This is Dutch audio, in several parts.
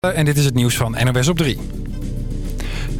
En dit is het nieuws van NOS op 3.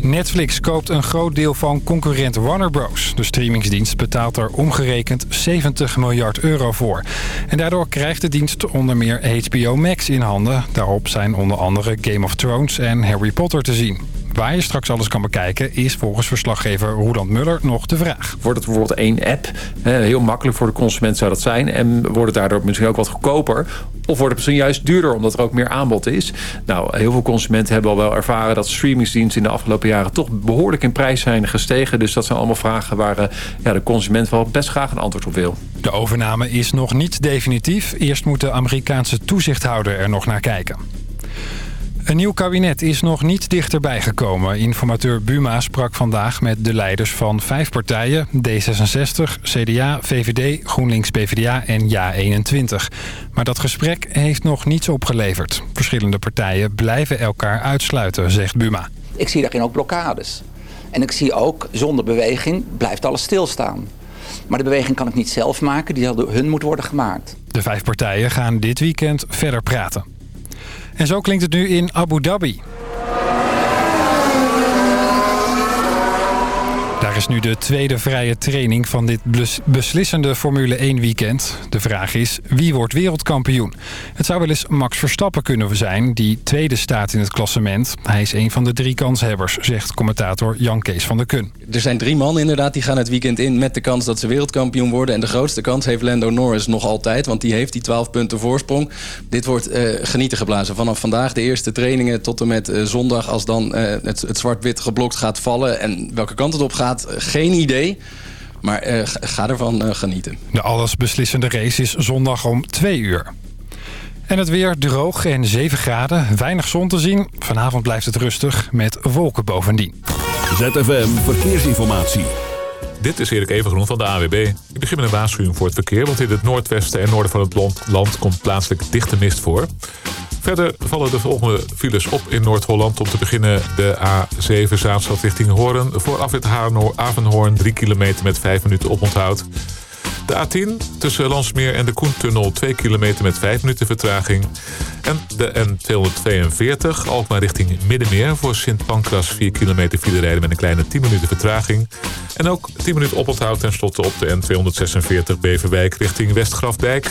Netflix koopt een groot deel van concurrent Warner Bros. De streamingsdienst betaalt er omgerekend 70 miljard euro voor. En daardoor krijgt de dienst onder meer HBO Max in handen. Daarop zijn onder andere Game of Thrones en Harry Potter te zien. Waar je straks alles kan bekijken is volgens verslaggever Roland Muller nog de vraag. Wordt het bijvoorbeeld één app? Heel makkelijk voor de consument zou dat zijn. En wordt het daardoor misschien ook wat goedkoper? Of wordt het misschien juist duurder omdat er ook meer aanbod is? Nou, heel veel consumenten hebben al wel ervaren dat streamingsdiensten in de afgelopen jaren toch behoorlijk in prijs zijn gestegen. Dus dat zijn allemaal vragen waar eh, ja, de consument wel best graag een antwoord op wil. De overname is nog niet definitief. Eerst moet de Amerikaanse toezichthouder er nog naar kijken. Een nieuw kabinet is nog niet dichterbij gekomen. Informateur Buma sprak vandaag met de leiders van vijf partijen... D66, CDA, VVD, GroenLinks-PVDA en JA21. Maar dat gesprek heeft nog niets opgeleverd. Verschillende partijen blijven elkaar uitsluiten, zegt Buma. Ik zie daarin ook blokkades. En ik zie ook, zonder beweging blijft alles stilstaan. Maar de beweging kan ik niet zelf maken, die zal door hun moeten worden gemaakt. De vijf partijen gaan dit weekend verder praten. En zo klinkt het nu in Abu Dhabi. Is nu de tweede vrije training van dit beslissende Formule 1 weekend. De vraag is, wie wordt wereldkampioen? Het zou wel eens Max Verstappen kunnen zijn, die tweede staat in het klassement. Hij is een van de drie kanshebbers, zegt commentator Jan Kees van der Kun. Er zijn drie mannen inderdaad, die gaan het weekend in met de kans dat ze wereldkampioen worden. En de grootste kans heeft Lando Norris nog altijd, want die heeft die 12 punten voorsprong. Dit wordt uh, genieten geblazen. Vanaf vandaag de eerste trainingen tot en met uh, zondag, als dan uh, het, het zwart-wit geblokt gaat vallen en welke kant het op gaat geen idee. Maar uh, ga ervan uh, genieten. De allesbeslissende race is zondag om 2 uur. En het weer droog en 7 graden. Weinig zon te zien. Vanavond blijft het rustig met wolken bovendien. ZFM Verkeersinformatie. Dit is Erik Evengroen van de AWB. Ik begin met een waarschuwing voor het verkeer... want in het noordwesten en noorden van het land komt plaatselijk dichte mist voor. Verder vallen de volgende files op in Noord-Holland. Om te beginnen de A7 Zaanstad richting Hoorn. Voor afwit Avenhoorn 3 kilometer met 5 minuten oponthoud. De A10 tussen Landsmeer en de Koentunnel 2 kilometer met 5 minuten vertraging. En de N242 Alkmaar richting Middenmeer voor Sint Pancras 4 kilometer file rijden met een kleine 10 minuten vertraging. En ook 10 minuten oponthoud tenslotte op de N246 Beverwijk richting Westgrafdijk.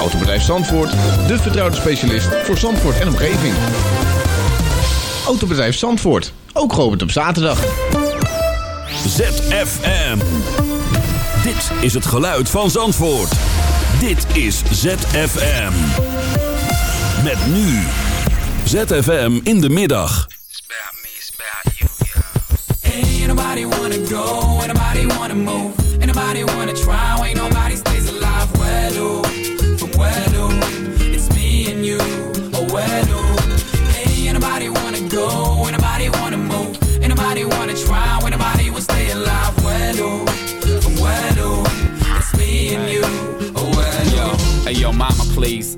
Autobedrijf Zandvoort, de vertrouwde specialist voor Zandvoort en omgeving. Autobedrijf Zandvoort, ook geopend op zaterdag. ZFM. Dit is het geluid van Zandvoort. Dit is ZFM. Met nu. ZFM in de middag. Ain't nobody wanna go, ain't nobody wanna move, ain't nobody wanna try, ain't please.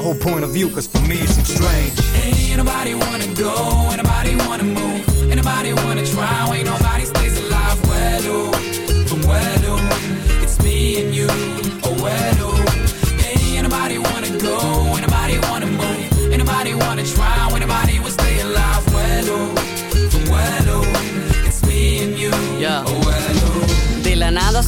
whole point of view, cause for me it seems strange. Ain't nobody wanna go, ain't nobody wanna move, ain't nobody wanna try, ain't nobody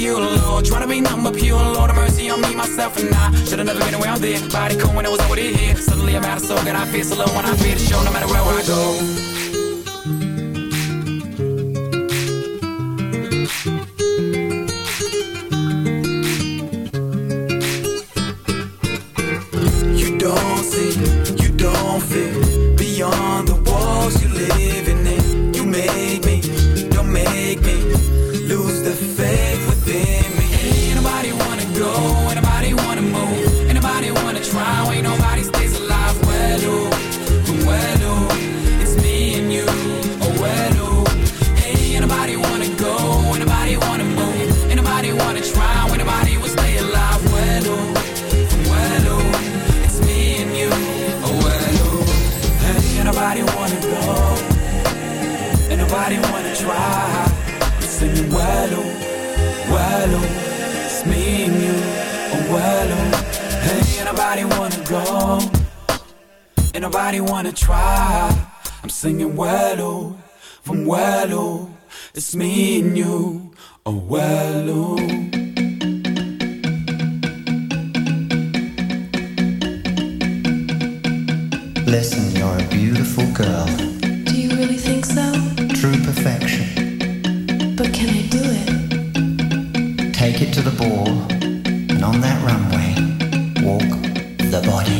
you, Lord. Trying to be numb, pure, Lord, have mercy on me, myself, and I. Should've never been around there. Body cold when I was already here. Suddenly I'm out of soul, and I feel so low when I feel the show, no matter where I go. body.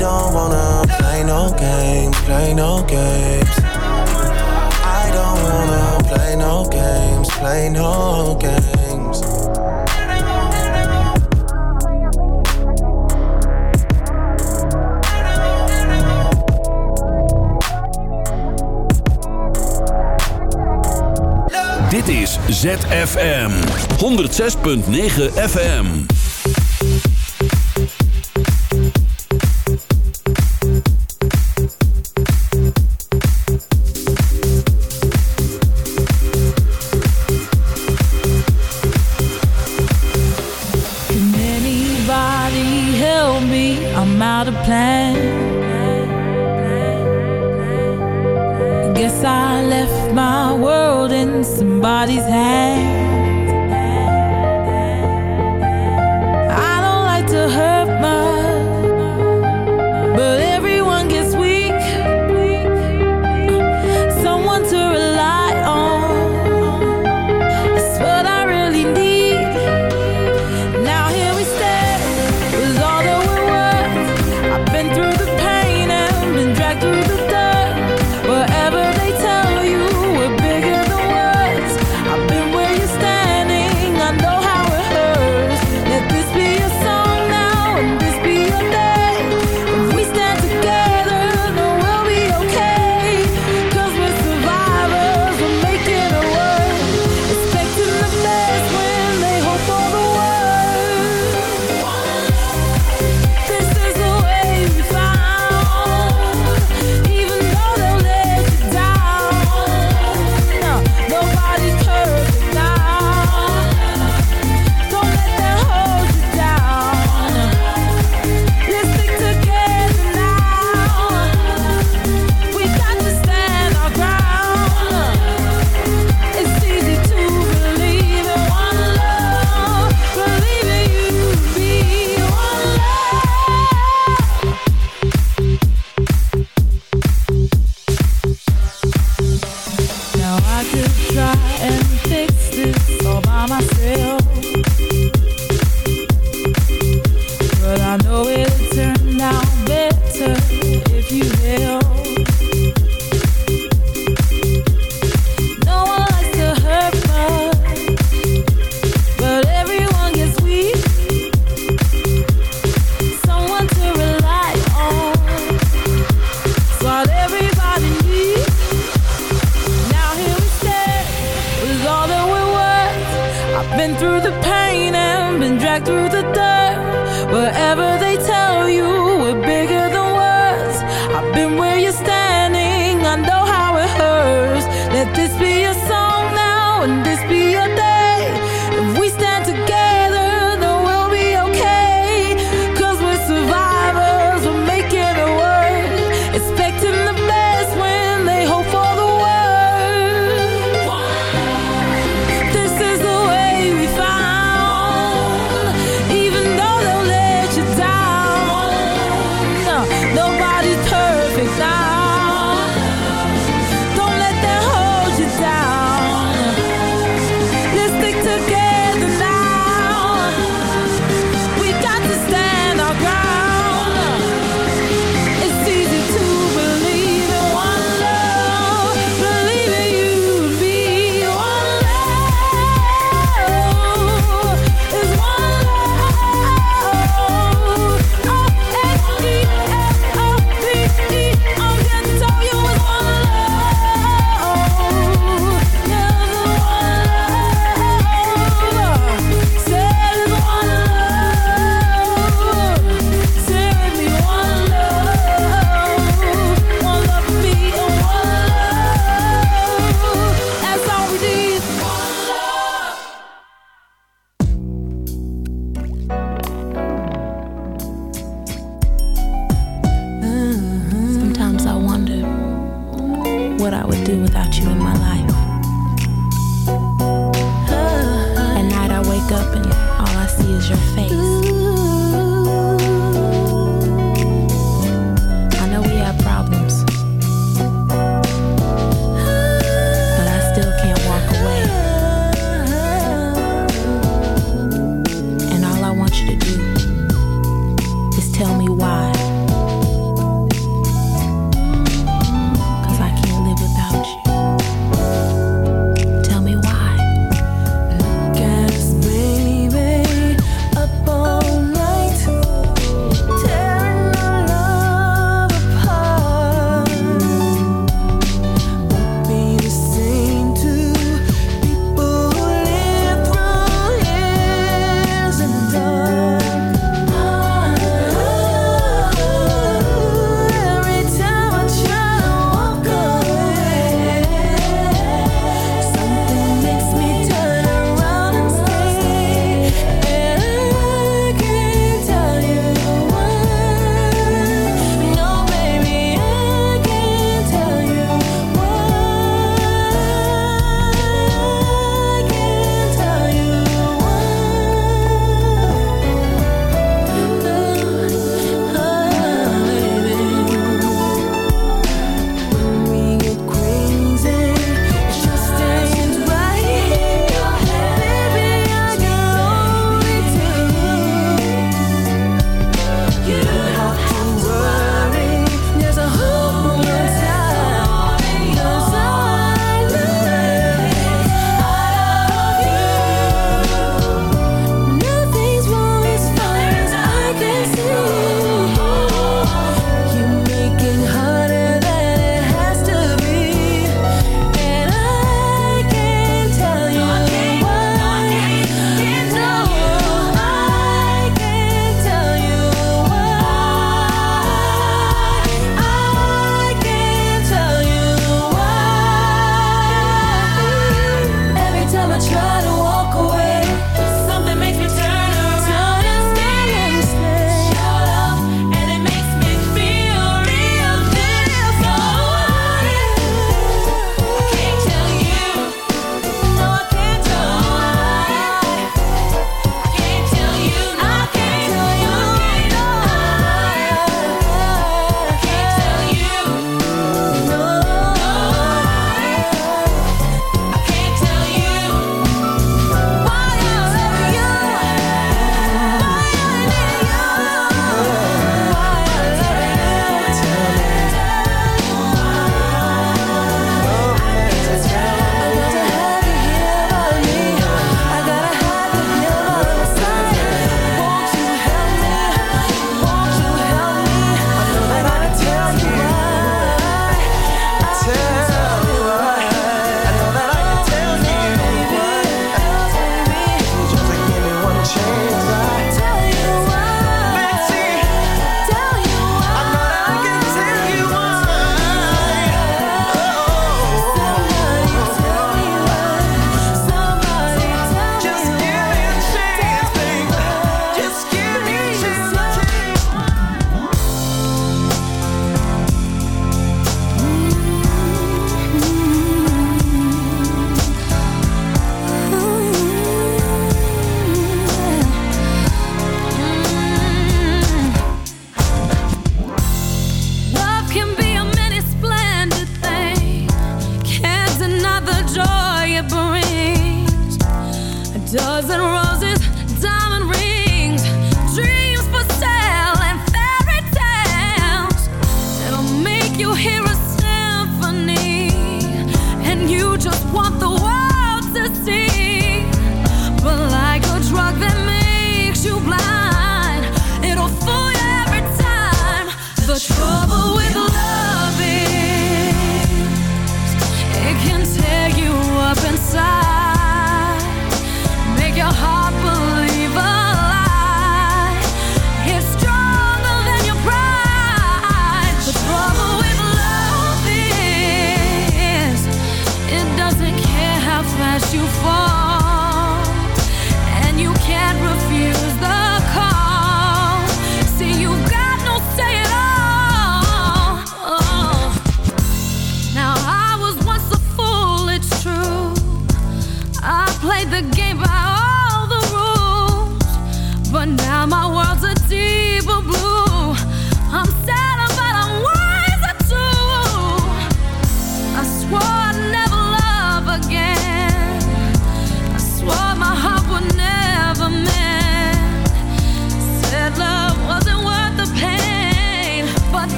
don't wanna play no games, play no games. I don't wanna play no games, play no games. Dit is ZFM 106.9 FM.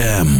ZFM.